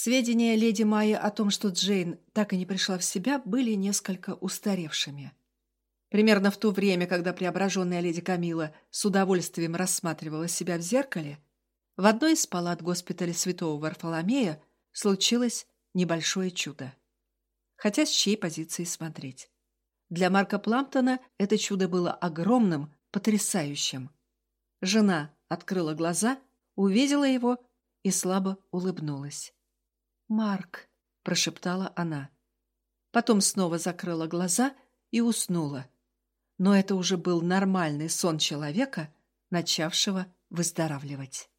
Сведения леди Майи о том, что Джейн так и не пришла в себя, были несколько устаревшими. Примерно в то время, когда преображенная леди Камила с удовольствием рассматривала себя в зеркале, в одной из палат госпиталя святого Варфоломея случилось небольшое чудо. Хотя с чьей позиции смотреть. Для Марка Пламптона это чудо было огромным, потрясающим. Жена открыла глаза, увидела его и слабо улыбнулась. «Марк», — прошептала она. Потом снова закрыла глаза и уснула. Но это уже был нормальный сон человека, начавшего выздоравливать.